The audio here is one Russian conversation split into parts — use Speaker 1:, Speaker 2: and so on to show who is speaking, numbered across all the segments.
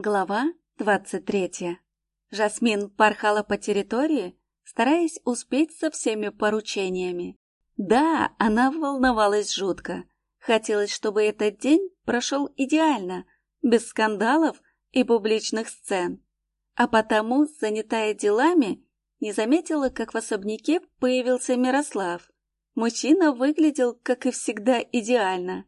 Speaker 1: Глава двадцать третья. Жасмин порхала по территории, стараясь успеть со всеми поручениями. Да, она волновалась жутко. Хотелось, чтобы этот день прошел идеально, без скандалов и публичных сцен. А потому, занятая делами, не заметила, как в особняке появился Мирослав. Мужчина выглядел, как и всегда, идеально.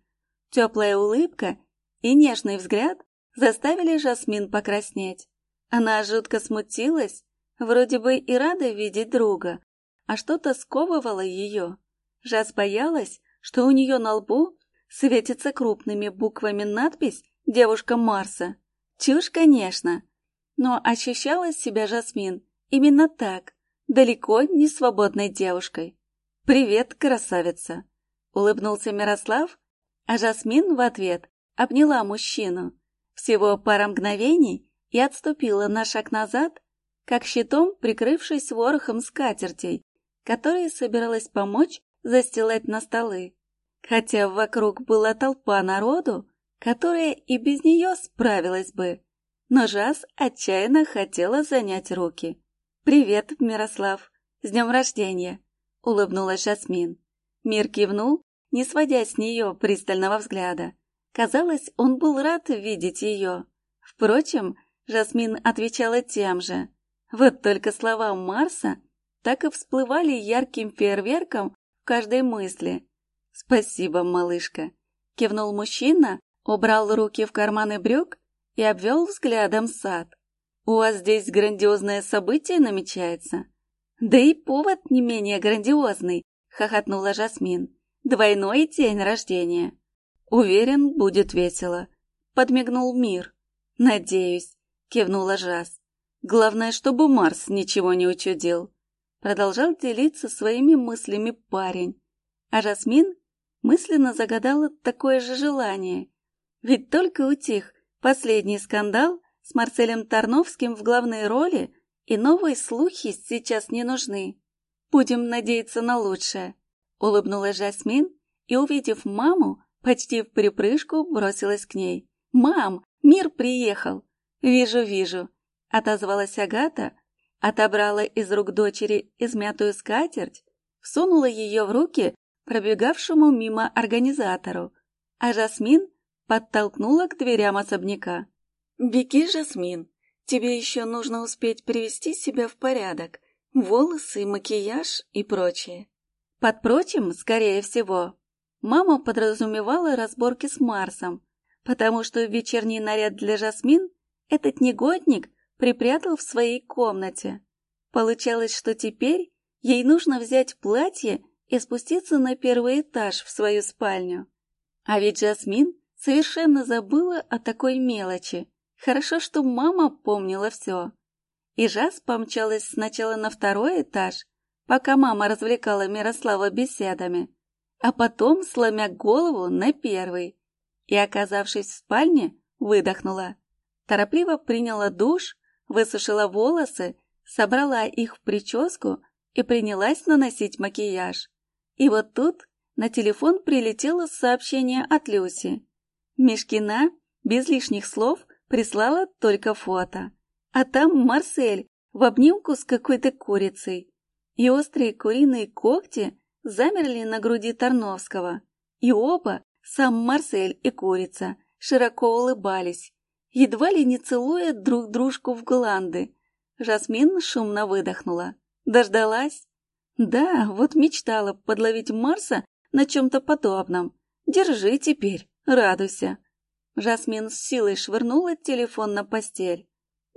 Speaker 1: Теплая улыбка и нежный взгляд заставили Жасмин покраснеть. Она жутко смутилась, вроде бы и рада видеть друга, а что-то сковывало ее. Жас боялась, что у нее на лбу светится крупными буквами надпись «Девушка Марса». Чушь, конечно, но ощущала себя Жасмин именно так, далеко не свободной девушкой. «Привет, красавица!» — улыбнулся Мирослав, а Жасмин в ответ обняла мужчину. Всего пара мгновений и отступила на шаг назад, как щитом прикрывшись ворохом скатертей, которые собиралась помочь застилать на столы. Хотя вокруг была толпа народу, которая и без нее справилась бы. Но Жас отчаянно хотела занять руки. «Привет, Мирослав! С днем рождения!» — улыбнулась Жасмин. Мир кивнул, не сводя с нее пристального взгляда. Казалось, он был рад видеть ее. Впрочем, Жасмин отвечала тем же. Вот только слова Марса так и всплывали ярким фейерверком в каждой мысли. «Спасибо, малышка», — кивнул мужчина, убрал руки в карманы брюк и обвел взглядом сад. «У вас здесь грандиозное событие намечается?» «Да и повод не менее грандиозный», — хохотнула Жасмин. «Двойной день рождения». Уверен, будет весело. Подмигнул мир. Надеюсь, кивнула Жас. Главное, чтобы Марс ничего не учудил. Продолжал делиться своими мыслями парень. А Жасмин мысленно загадала такое же желание. Ведь только утих последний скандал с Марселем Тарновским в главной роли, и новые слухи сейчас не нужны. Будем надеяться на лучшее. Улыбнулась Жасмин и, увидев маму, Почти в припрыжку бросилась к ней. «Мам, мир приехал!» «Вижу, вижу!» — отозвалась Агата, отобрала из рук дочери измятую скатерть, всунула ее в руки пробегавшему мимо организатору, а Жасмин подтолкнула к дверям особняка. «Беги, Жасмин, тебе еще нужно успеть привести себя в порядок, волосы, макияж и прочее». Под прочим, скорее всего, Мама подразумевала разборки с Марсом, потому что вечерний наряд для Жасмин этот негодник припрятал в своей комнате. Получалось, что теперь ей нужно взять платье и спуститься на первый этаж в свою спальню. А ведь Жасмин совершенно забыла о такой мелочи. Хорошо, что мама помнила все. И Жас помчалась сначала на второй этаж, пока мама развлекала Мирослава беседами, а потом, сломя голову, на первый. И, оказавшись в спальне, выдохнула. Торопливо приняла душ, высушила волосы, собрала их в прическу и принялась наносить макияж. И вот тут на телефон прилетело сообщение от Люси. Мешкина, без лишних слов, прислала только фото. А там Марсель в обнимку с какой-то курицей. И острые куриные когти замерли на груди Тарновского, и оба, сам Марсель и курица, широко улыбались, едва ли не целуя друг дружку в гланды. Жасмин шумно выдохнула. Дождалась? Да, вот мечтала подловить Марса на чем-то подобном. Держи теперь, радуйся. Жасмин с силой швырнула телефон на постель.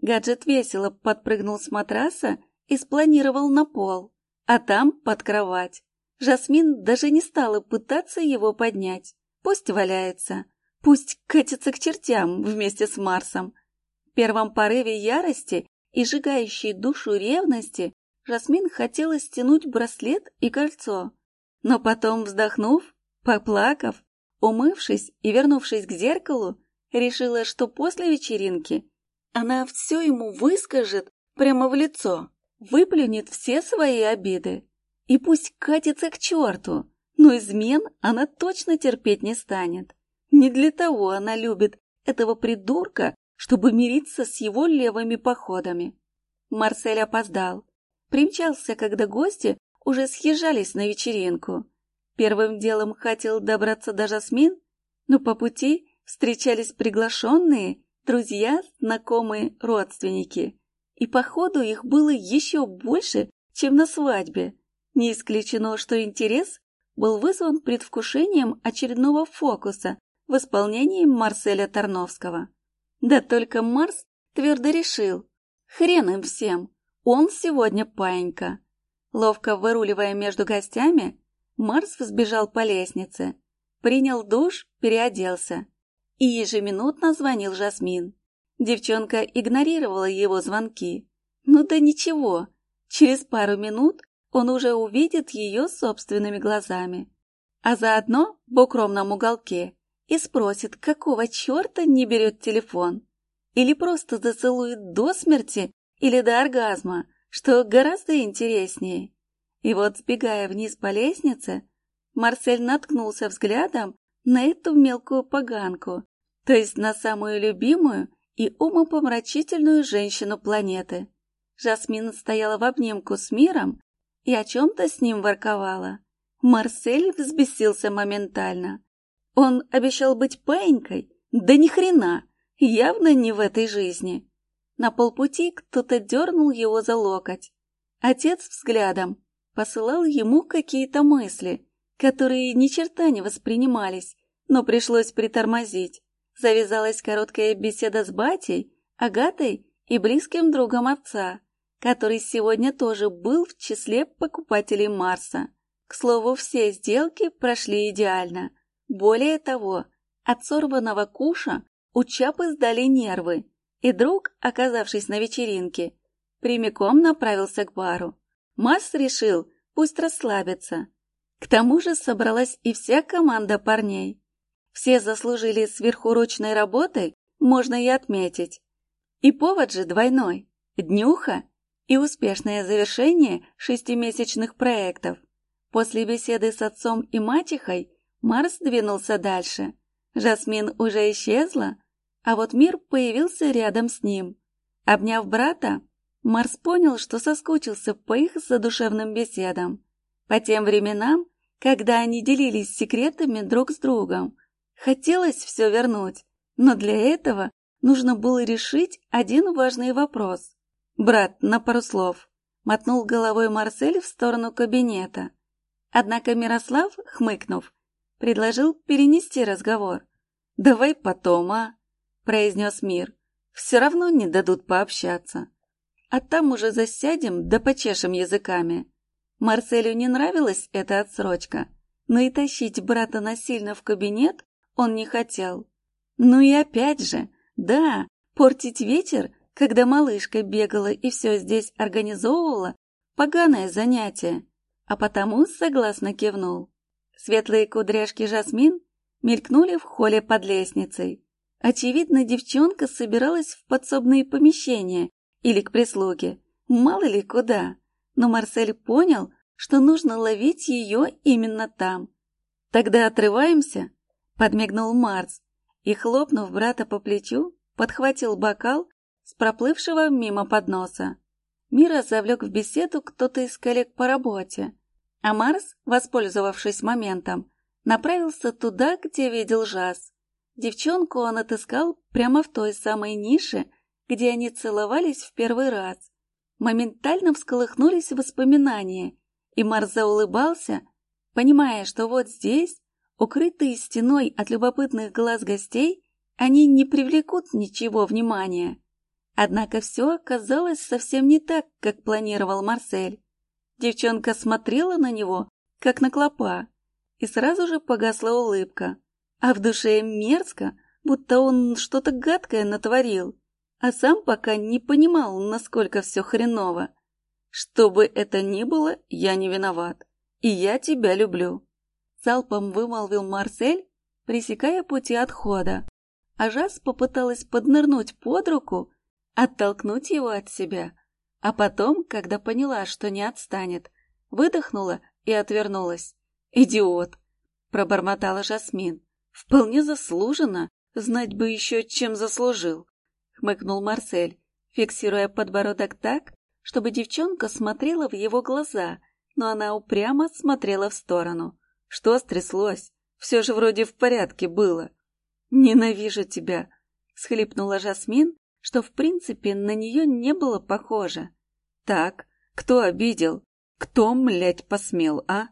Speaker 1: Гаджет весело подпрыгнул с матраса и спланировал на пол, а там под кровать. Жасмин даже не стала пытаться его поднять. Пусть валяется, пусть катится к чертям вместе с Марсом. В первом порыве ярости и сжигающей душу ревности Жасмин хотела стянуть браслет и кольцо. Но потом, вздохнув, поплакав, умывшись и вернувшись к зеркалу, решила, что после вечеринки она все ему выскажет прямо в лицо, выплюнет все свои обиды. И пусть катится к черту, но измен она точно терпеть не станет. Не для того она любит этого придурка чтобы мириться с его левыми походами. Марсель опоздал. Примчался, когда гости уже съезжались на вечеринку. Первым делом хотел добраться до Жасмин, но по пути встречались приглашенные, друзья, знакомые, родственники. И походу их было еще больше, чем на свадьбе. Не исключено, что интерес был вызван предвкушением очередного фокуса в исполнении Марселя Тарновского. Да только Марс твердо решил, хрен им всем, он сегодня паинька. Ловко выруливая между гостями, Марс взбежал по лестнице, принял душ, переоделся и ежеминутно звонил Жасмин. Девчонка игнорировала его звонки. Ну да ничего, через пару минут он уже увидит ее собственными глазами. А заодно в укромном уголке и спросит, какого черта не берет телефон. Или просто зацелует до смерти или до оргазма, что гораздо интереснее. И вот, сбегая вниз по лестнице, Марсель наткнулся взглядом на эту мелкую поганку, то есть на самую любимую и умопомрачительную женщину планеты. Жасмин стояла в обнимку с миром и о чем-то с ним ворковала. Марсель взбесился моментально. Он обещал быть паинькой? Да ни хрена, явно не в этой жизни. На полпути кто-то дернул его за локоть. Отец взглядом посылал ему какие-то мысли, которые ни черта не воспринимались, но пришлось притормозить. Завязалась короткая беседа с батей, Агатой и близким другом отца, который сегодня тоже был в числе покупателей Марса. К слову, все сделки прошли идеально. Более того, от сорванного куша у Чапы сдали нервы, и друг, оказавшись на вечеринке, прямиком направился к бару. Масс решил, пусть расслабится. К тому же собралась и вся команда парней. Все заслужили сверхурочной работой, можно и отметить. И повод же двойной – днюха и успешное завершение шестимесячных проектов. После беседы с отцом и мачехой Марс двинулся дальше. Жасмин уже исчезла, а вот мир появился рядом с ним. Обняв брата, Марс понял, что соскучился по их задушевным беседам, по тем временам, когда они делились секретами друг с другом. Хотелось все вернуть, но для этого нужно было решить один важный вопрос. «Брат, на пару слов», — мотнул головой Марсель в сторону кабинета. Однако Мирослав, хмыкнув, предложил перенести разговор. «Давай потом, а?» — произнес Мир. «Все равно не дадут пообщаться» а там уже засядем да почешем языками. Марселю не нравилась эта отсрочка, но и тащить брата насильно в кабинет он не хотел. Ну и опять же, да, портить вечер, когда малышка бегала и все здесь организовывала, поганое занятие, а потому согласно кивнул. Светлые кудряшки Жасмин мелькнули в холле под лестницей. Очевидно, девчонка собиралась в подсобные помещения или к прислуге, мало ли куда. Но Марсель понял, что нужно ловить ее именно там. «Тогда отрываемся?» — подмигнул Марс и, хлопнув брата по плечу, подхватил бокал с проплывшего мимо подноса. Мира завлек в беседу кто-то из коллег по работе, а Марс, воспользовавшись моментом, направился туда, где видел Жаз. Девчонку он отыскал прямо в той самой нише, где они целовались в первый раз. Моментально всколыхнулись воспоминания, и Марза улыбался, понимая, что вот здесь, укрытые стеной от любопытных глаз гостей, они не привлекут ничего внимания. Однако все оказалось совсем не так, как планировал Марсель. Девчонка смотрела на него, как на клопа, и сразу же погасла улыбка, а в душе мерзко, будто он что-то гадкое натворил а сам пока не понимал, насколько все хреново. Что бы это ни было, я не виноват, и я тебя люблю. Залпом вымолвил Марсель, пресекая пути отхода. А Жас попыталась поднырнуть под руку, оттолкнуть его от себя, а потом, когда поняла, что не отстанет, выдохнула и отвернулась. «Идиот!» — пробормотала Жасмин. «Вполне заслуженно, знать бы еще, чем заслужил». хмыкнул Марсель, фиксируя подбородок так, чтобы девчонка смотрела в его глаза, но она упрямо смотрела в сторону. Что стряслось? Все же вроде в порядке было. «Ненавижу тебя!» — схлипнула Жасмин, что в принципе на нее не было похоже. «Так, кто обидел? Кто, млять, посмел, а?»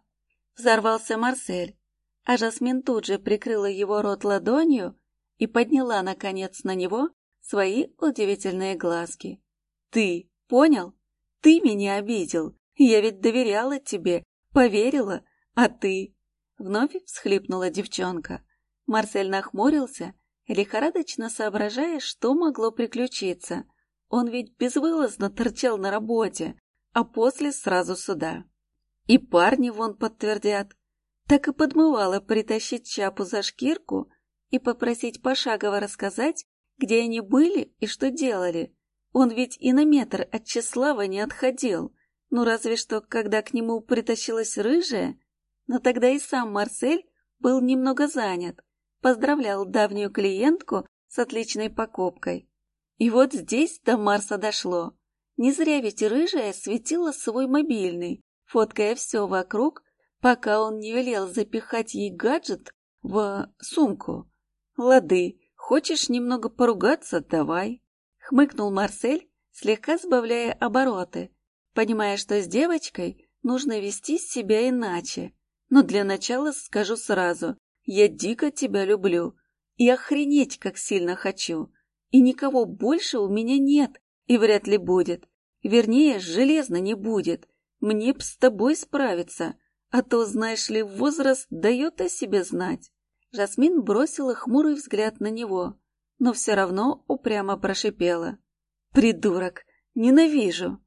Speaker 1: Взорвался Марсель, а Жасмин тут же прикрыла его рот ладонью и подняла, наконец, на него свои удивительные глазки. «Ты понял? Ты меня обидел. Я ведь доверяла тебе, поверила, а ты...» Вновь всхлипнула девчонка. Марсель нахмурился, лихорадочно соображая, что могло приключиться. Он ведь безвылазно торчал на работе, а после сразу сюда. И парни вон подтвердят. Так и подмывало притащить Чапу за шкирку и попросить пошагово рассказать, где они были и что делали. Он ведь и на метр от Числава не отходил, ну разве что, когда к нему притащилась рыжая, но тогда и сам Марсель был немного занят, поздравлял давнюю клиентку с отличной покупкой. И вот здесь до Марса дошло. Не зря ведь рыжая светила свой мобильный, фоткая все вокруг, пока он не велел запихать ей гаджет в сумку. «Лады, хочешь немного поругаться? Давай!» — хмыкнул Марсель, слегка сбавляя обороты, понимая, что с девочкой нужно вести себя иначе. Но для начала скажу сразу, я дико тебя люблю и охренеть как сильно хочу. И никого больше у меня нет и вряд ли будет. Вернее, железно не будет. Мне б с тобой справиться, а то, знаешь ли, возраст дает о себе знать. Жасмин бросила хмурый взгляд на него, но все равно упрямо прошипела. «Придурок! Ненавижу!»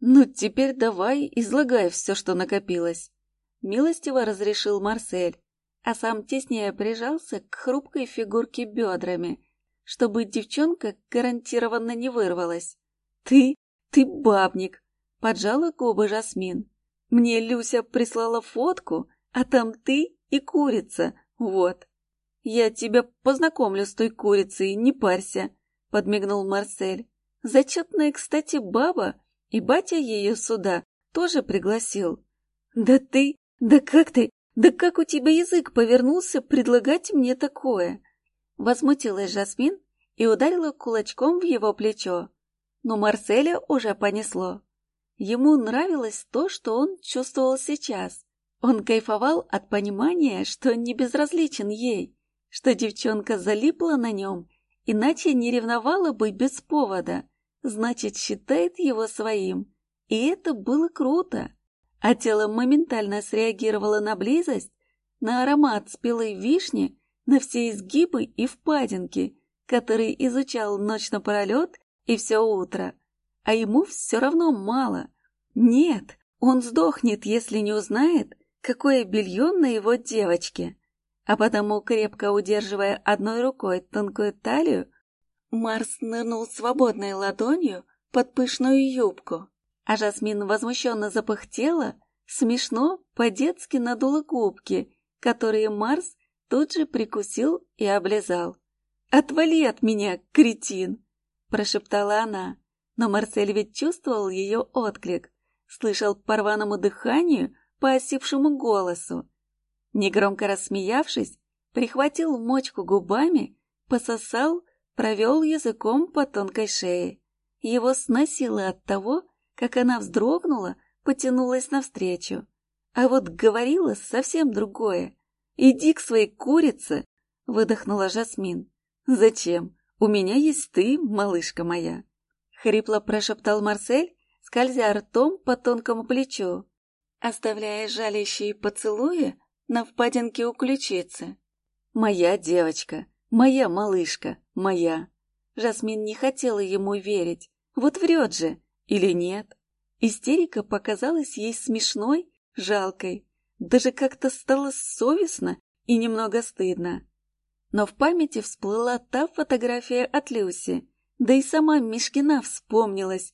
Speaker 1: «Ну, теперь давай, излагай все, что накопилось!» Милостиво разрешил Марсель, а сам теснее прижался к хрупкой фигурке бедрами, чтобы девчонка гарантированно не вырвалась. «Ты, ты бабник!» — поджала губы Жасмин. «Мне Люся прислала фотку, а там ты и курица, вот. Я тебя познакомлю с той курицей, не парься, подмигнул Марсель. Зачетная, кстати, баба, и батя ее сюда тоже пригласил. Да ты, да как ты, да как у тебя язык повернулся предлагать мне такое? Возмутилась Жасмин и ударила кулачком в его плечо. Но Марселя уже понесло. Ему нравилось то, что он чувствовал сейчас. Он кайфовал от понимания, что не безразличен ей, что девчонка залипла на нем, иначе не ревновала бы без повода, значит, считает его своим. И это было круто. А тело моментально среагировало на близость, на аромат спелой вишни, на все изгибы и впадинки, которые изучал ночь напролет и все утро. А ему все равно мало. Нет, он сдохнет, если не узнает, какое белье на его девочке. А потому, крепко удерживая одной рукой тонкую талию, Марс нырнул свободной ладонью под пышную юбку, а Жасмин возмущенно запыхтела, смешно по-детски надула губки, которые Марс тут же прикусил и облизал. «Отвали от меня, кретин!» – прошептала она, но Марсель ведь чувствовал ее отклик, слышал по рваному дыханию, по осипшему голосу. Негромко рассмеявшись, прихватил мочку губами, пососал, провел языком по тонкой шее. Его сносило от того, как она вздрогнула, потянулась навстречу. А вот говорила совсем другое. «Иди к своей курице!» — выдохнула Жасмин. «Зачем? У меня есть ты, малышка моя!» — хрипло прошептал Марсель, скользя ртом по тонкому плечу оставляя жалящие поцелуи на впадинке у ключицы. «Моя девочка, моя малышка, моя!» Жасмин не хотела ему верить. Вот врет же, или нет? Истерика показалась ей смешной, жалкой. Даже как-то стало совестно и немного стыдно. Но в памяти всплыла та фотография от Люси, да и сама Мишкина вспомнилась.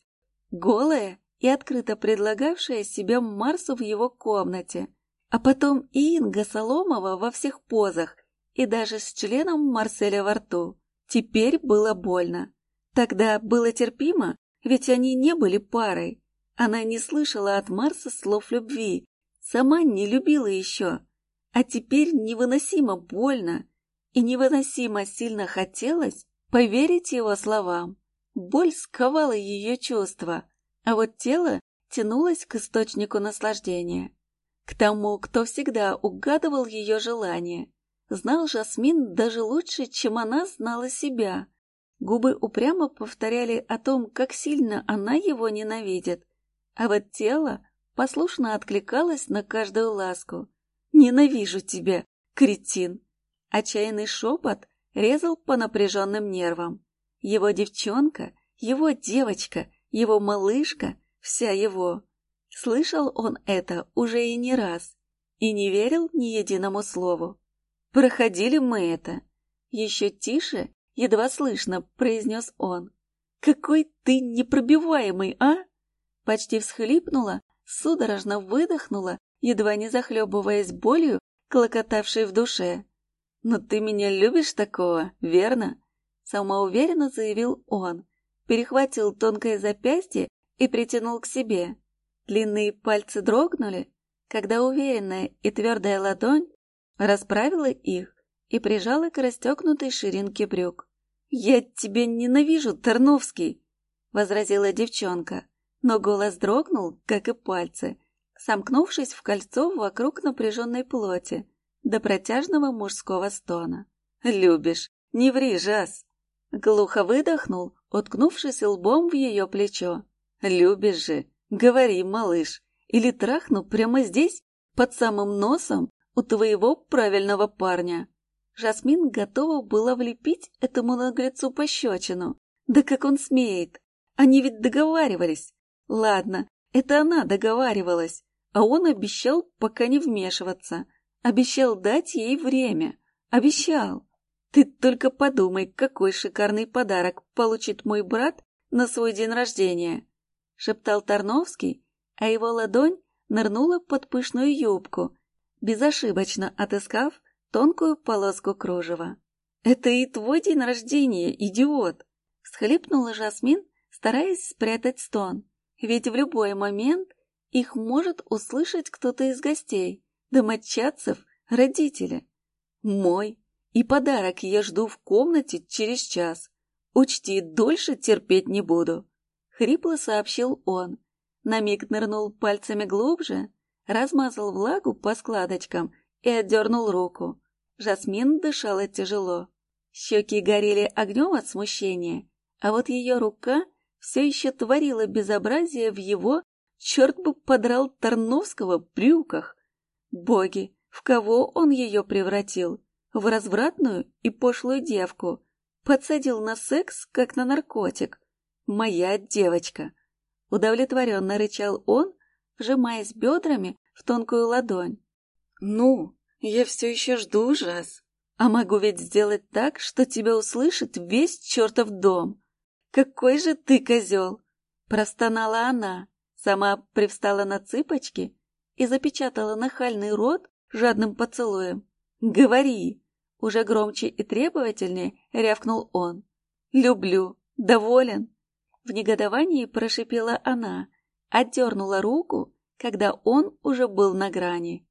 Speaker 1: Голая и открыто предлагавшая себя Марсу в его комнате, а потом и Инга Соломова во всех позах, и даже с членом Марселя во рту. Теперь было больно. Тогда было терпимо, ведь они не были парой. Она не слышала от Марса слов любви, сама не любила еще. А теперь невыносимо больно и невыносимо сильно хотелось поверить его словам. Боль сковала ее чувства, а вот тело тянулось к источнику наслаждения. К тому, кто всегда угадывал ее желания. Знал Жасмин даже лучше, чем она знала себя. Губы упрямо повторяли о том, как сильно она его ненавидит. А вот тело послушно откликалось на каждую ласку. «Ненавижу тебя, кретин!» Отчаянный шепот резал по напряженным нервам. Его девчонка, его девочка, его малышка, вся его. Слышал он это уже и не раз и не верил ни единому слову. Проходили мы это. Еще тише, едва слышно, произнес он. «Какой ты непробиваемый, а?» Почти всхлипнула, судорожно выдохнула, едва не захлебываясь болью, клокотавшей в душе. «Но ты меня любишь такого, верно?» Самоуверенно заявил он, перехватил тонкое запястье и притянул к себе. Длинные пальцы дрогнули, когда уверенная и твердая ладонь расправила их и прижала к расстегнутой ширинке брюк. «Я тебя ненавижу, Тарновский!» — возразила девчонка, но голос дрогнул, как и пальцы, сомкнувшись в кольцо вокруг напряженной плоти до протяжного мужского стона. «Любишь! Не ври, Жас!» Глухо выдохнул, уткнувшись лбом в ее плечо. «Любишь же! Говори, малыш, или трахну прямо здесь, под самым носом, у твоего правильного парня!» Жасмин готова была влепить этому наглецу пощечину. Да как он смеет! Они ведь договаривались. Ладно, это она договаривалась, а он обещал пока не вмешиваться. Обещал дать ей время. Обещал. Ты только подумай, какой шикарный подарок получит мой брат на свой день рождения, шептал Тарновский, а его ладонь нырнула под пышную юбку, безошибочно отыскав тонкую полоску кружева. «Это и твой день рождения, идиот!» — схлипнула Жасмин, стараясь спрятать стон. Ведь в любой момент их может услышать кто-то из гостей, домочадцев, родители. «Мой!» И подарок я жду в комнате через час. Учти, дольше терпеть не буду. Хрипло сообщил он. На миг нырнул пальцами глубже, размазал влагу по складочкам и отдернул руку. Жасмин дышала тяжело. Щеки горели огнем от смущения, а вот ее рука все еще творила безобразие в его, черт бы подрал Тарновского, брюках. Боги, в кого он ее превратил? в развратную и пошлую девку, подсадил на секс, как на наркотик. Моя девочка. Удовлетворенно рычал он, вжимаясь бедрами в тонкую ладонь. Ну, я все еще жду ужас. А могу ведь сделать так, что тебя услышит весь чертов дом. Какой же ты козел! Простонала она, сама привстала на цыпочки и запечатала нахальный рот жадным поцелуем. «Говори!» — уже громче и требовательнее рявкнул он. «Люблю! Доволен!» В негодовании прошипела она, отдернула руку, когда он уже был на грани.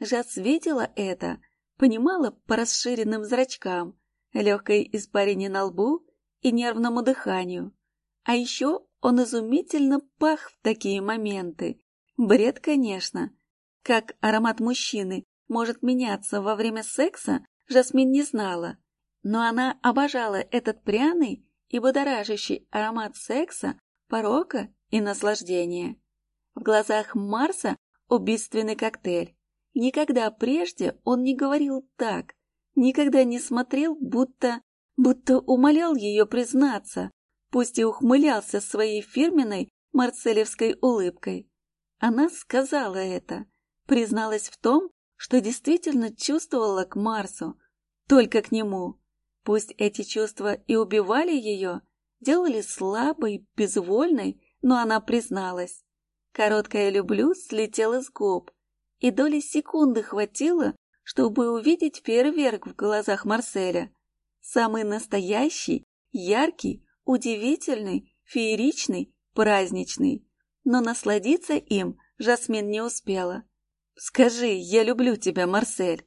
Speaker 1: Жас видела это, понимала по расширенным зрачкам, легкой испарине на лбу и нервному дыханию. А еще он изумительно пах в такие моменты. Бред, конечно. Как аромат мужчины может меняться во время секса, Жасмин не знала, но она обожала этот пряный и будоражащий аромат секса, порока и наслаждения. В глазах Марса убийственный коктейль. Никогда прежде он не говорил так, никогда не смотрел, будто, будто умолял ее признаться, пусть и ухмылялся своей фирменной марцелевской улыбкой. Она сказала это, призналась в том, что действительно чувствовала к Марсу, только к нему. Пусть эти чувства и убивали ее, делали слабой, безвольной, но она призналась. Короткое «люблю» слетело с губ, и доли секунды хватило, чтобы увидеть фейерверк в глазах Марселя. Самый настоящий, яркий, удивительный, фееричный, праздничный. Но насладиться им Жасмин не успела. «Скажи, я люблю тебя, Марсель!»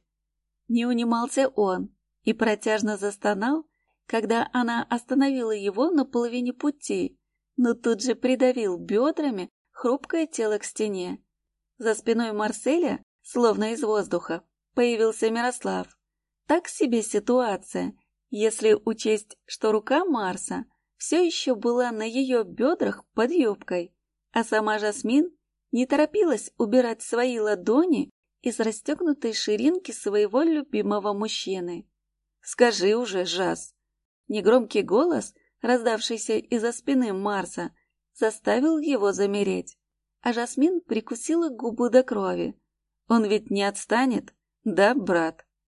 Speaker 1: Не унимался он и протяжно застонал, когда она остановила его на половине пути, но тут же придавил бедрами хрупкое тело к стене. За спиной Марселя, словно из воздуха, появился Мирослав. Так себе ситуация, если учесть, что рука Марса все еще была на ее бедрах под юбкой, а сама Жасмин не торопилась убирать свои ладони из расстегнутой ширинки своего любимого мужчины. «Скажи уже, Жас!» Негромкий голос, раздавшийся из-за спины Марса, заставил его замереть, а Жасмин прикусила губу до крови. «Он ведь не отстанет, да, брат?»